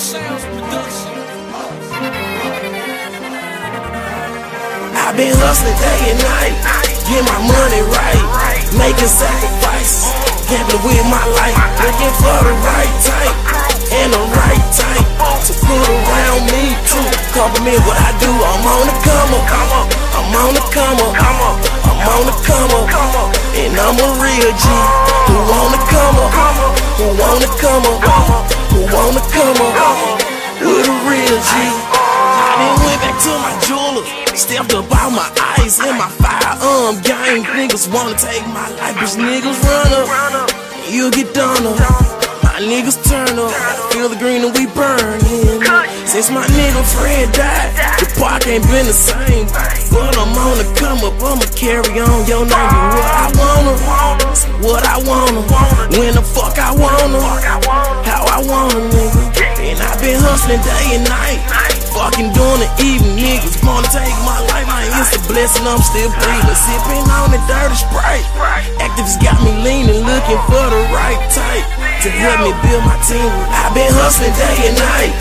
Sounds Production. I've been hustling day and night, get my money right, making sacrifice, gambling with my life, looking for the right type. And the right type. To put around me too. Compliment what I do, I'm on the come up, I'm on the come up, I'm on the come up, and I'm a real G. Who wanna come up, who wanna come up who wanna come up with a real G. I then went back to my jeweler, stepped up all my eyes in my firearm um, gang. Niggas wanna take my life, bitch niggas run up, you get done up. Niggas turn up, feel the green and we burning. Since my nigga Fred died, the park ain't been the same. But I'm on the come up, I'ma carry on your name. What I wanna, what I wanna, when the fuck I wanna, how I wanna, nigga. And i been hustling day and night, fucking doing it even. Niggas wanna take my life, man, it's a blessing, I'm still breathing. Sipping on the dirty Sprite. Actavis got me leaning, looking for the right type to help me build my team. I've been hustling day and night,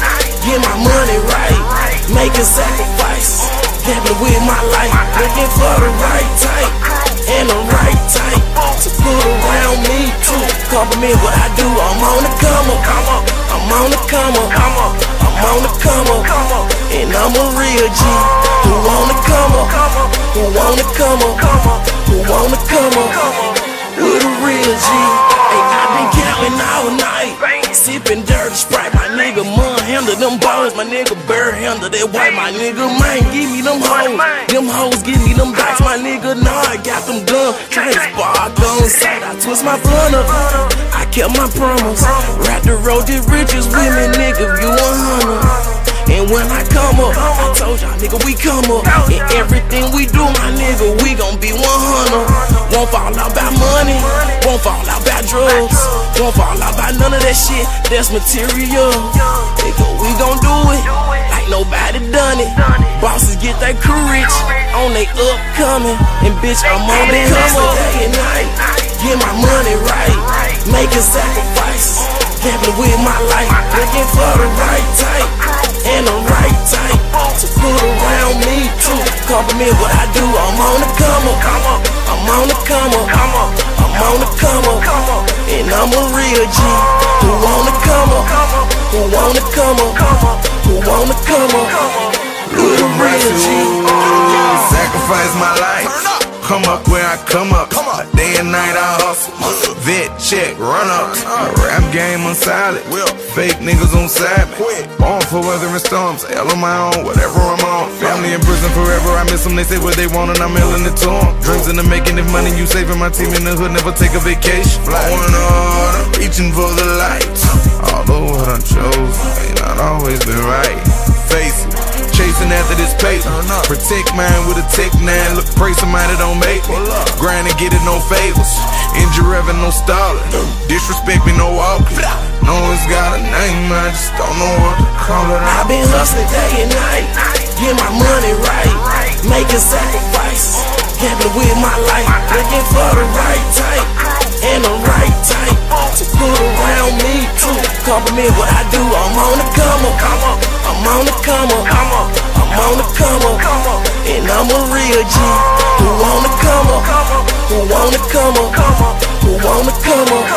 get my money right, making sacrifices, gambling with my life, looking for the right type and the right type to put around me too. Compliment what I do, I'm on the come up, I'm on the come up, I'm on the come up, and I'm a real G. Who wanna come up, who wanna come up, who wanna come up handle them balls, my nigga Bird handle that white. My nigga man, give me them hoes, them hoes give me them backs. My nigga nah, I got them done. Trying to spark on sight, I twist my blunt up. I kept my promise, rap the road to riches me, nigga. You a hundred. And when I come up, I told y'all, nigga, we come up. And everything we do, my nigga, we gon' be 100. Won't fall out by money, won't fall out by drugs, won't fall out by none of that shit. That's material. Nigga, we gon' do it like nobody done it. Bosses get that crew rich on they upcoming. And bitch, I'm on the come up day and night. Get my money right, making sacrifices, gambling with my life, looking for the right type and the right type to put around me too. Compliment what I do, I'm on the come up, I'm on the come up, I'm on the come up, and I'm a real G. Who wanna come Come up where I come up. Day and night I hustle. Vet check, run up. Rap game on solid. Fake niggas on side. Born for weather and storms. Hell on my own, whatever I'm on. Family in prison forever. I miss them. They say what they want and I'm mailing it to them. Dreams in the making. If money you saving my team in the hood, never take a vacation. Flying hard, I'm reaching for the lights. Although what I chose ain't not always been right. Chasing after this paper. Protect mine with a tech nine. Look, pray somebody don't make me. Grind and get it, no favors. Injure ever, no stalling. Disrespect me, no walking. No, it's got a name, I just don't know what to call it. I've been hustling day and night, get my money right, making sacrifice. gambling with my life, looking for the right type and the right type to put around me too. Compliment what I do, I'm on the come up, I'm on the come up, I'm wanna come up, and I'm a real G. Who wanna come up? Who wanna come up? Who wanna come up?